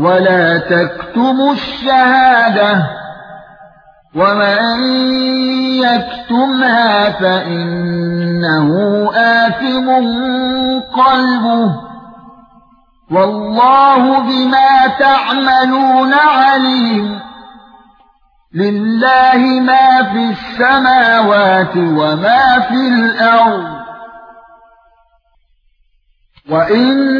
ولا تكتموا الشهاده ومن يكتمها فانه آثم قلبه والله بما تعملون عليم لله ما في السماوات وما في الأرض وَإِن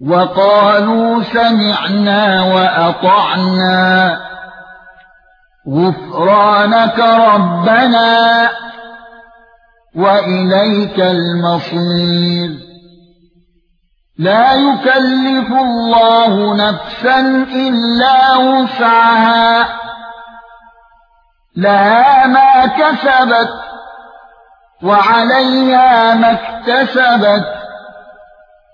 وقالوا سمعنا وأطعنا. غفرانك ربنا وإليك المصير. لا يكلف الله نفسا إلا وسعها. لها ما كسبت وعليها ما اكتسبت.